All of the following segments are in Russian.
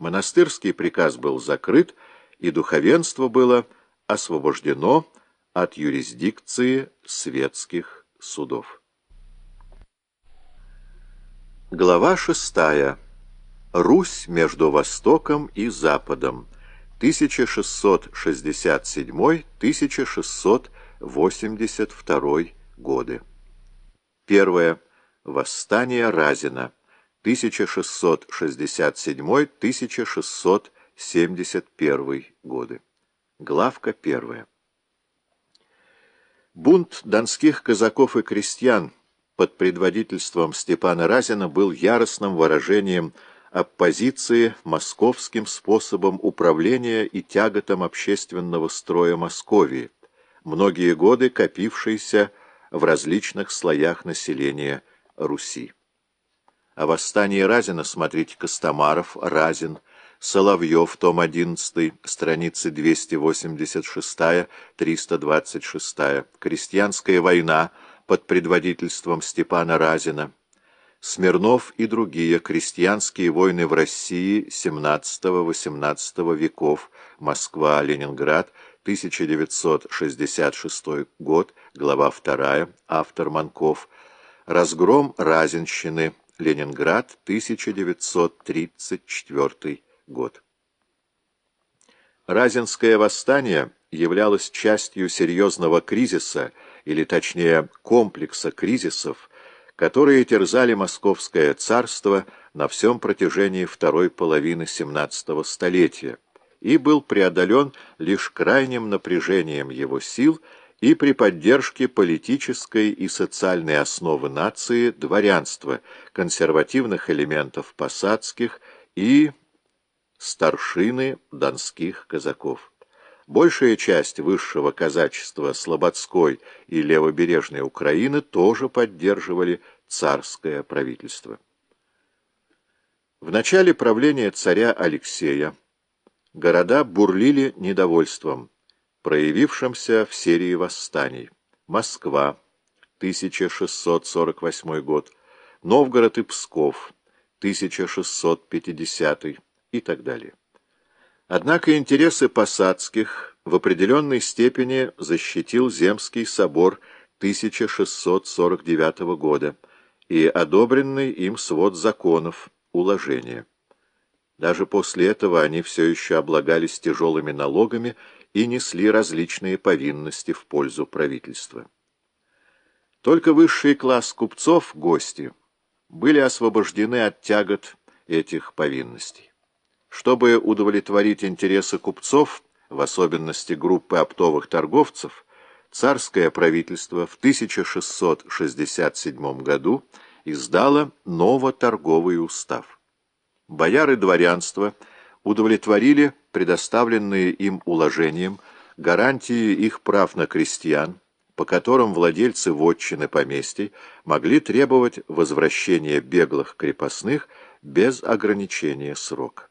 Монастырский приказ был закрыт, и духовенство было освобождено от юрисдикции светских судов. Глава шестая. Русь между Востоком и Западом. 1667-1682 годы. Первое. Восстание Разина. 1667-1671 годы. Главка первая. Бунт донских казаков и крестьян под предводительством Степана Разина был яростным выражением оппозиции московским способом управления и тяготам общественного строя Московии, многие годы копившейся в различных слоях населения Руси. О восстании Разина смотрите Костомаров, Разин, Соловьев, том 11, страницы 286-326, Крестьянская война под предводительством Степана Разина, Смирнов и другие крестьянские войны в России XVII-XVIII веков, Москва, Ленинград, 1966 год, глава 2, автор Манков, Разгром Разинщины, Ленинград, 1934 год. Разинское восстание являлось частью серьезного кризиса, или точнее комплекса кризисов, которые терзали Московское царство на всем протяжении второй половины XVII столетия и был преодолен лишь крайним напряжением его сил и при поддержке политической и социальной основы нации дворянства, консервативных элементов посадских и старшины донских казаков. Большая часть высшего казачества Слободской и левобережной Украины тоже поддерживали царское правительство. В начале правления царя Алексея города бурлили недовольством, проявившимся в серии восстаний. Москва, 1648 год, Новгород и Псков, 1650 и так далее. Однако интересы посадских в определенной степени защитил Земский собор 1649 года и одобренный им свод законов, уложения. Даже после этого они все еще облагались тяжелыми налогами и несли различные повинности в пользу правительства. Только высший класс купцов, гости, были освобождены от тягот этих повинностей. Чтобы удовлетворить интересы купцов, в особенности группы оптовых торговцев, царское правительство в 1667 году издало новоторговый устав. Бояры дворянства удовлетворили предоставленные им уложением гарантии их прав на крестьян, по которым владельцы вотчины поместий могли требовать возвращения беглых крепостных без ограничения срока.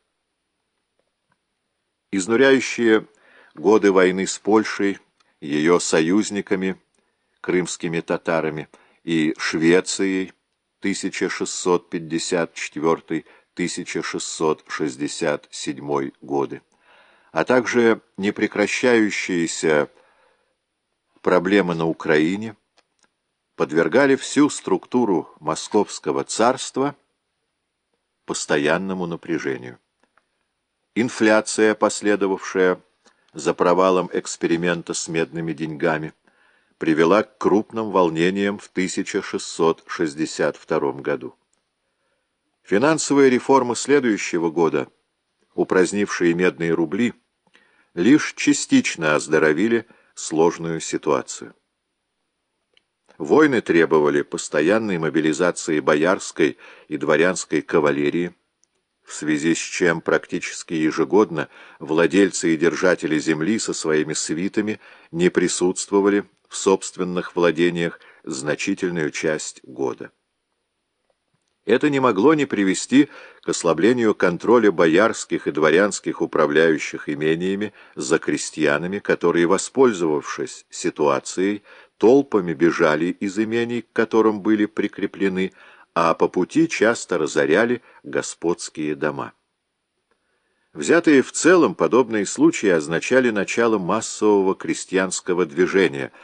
Изнуряющие годы войны с Польшей, ее союзниками, крымскими татарами и Швецией 1654-1667 годы, а также непрекращающиеся проблемы на Украине, подвергали всю структуру Московского царства постоянному напряжению. Инфляция, последовавшая за провалом эксперимента с медными деньгами, привела к крупным волнениям в 1662 году. Финансовые реформы следующего года, упразднившие медные рубли, лишь частично оздоровили сложную ситуацию. Войны требовали постоянной мобилизации боярской и дворянской кавалерии, в связи с чем практически ежегодно владельцы и держатели земли со своими свитами не присутствовали в собственных владениях значительную часть года. Это не могло не привести к ослаблению контроля боярских и дворянских управляющих имениями за крестьянами, которые, воспользовавшись ситуацией, толпами бежали из имений, к которым были прикреплены, а по пути часто разоряли господские дома. Взятые в целом, подобные случаи означали начало массового крестьянского движения –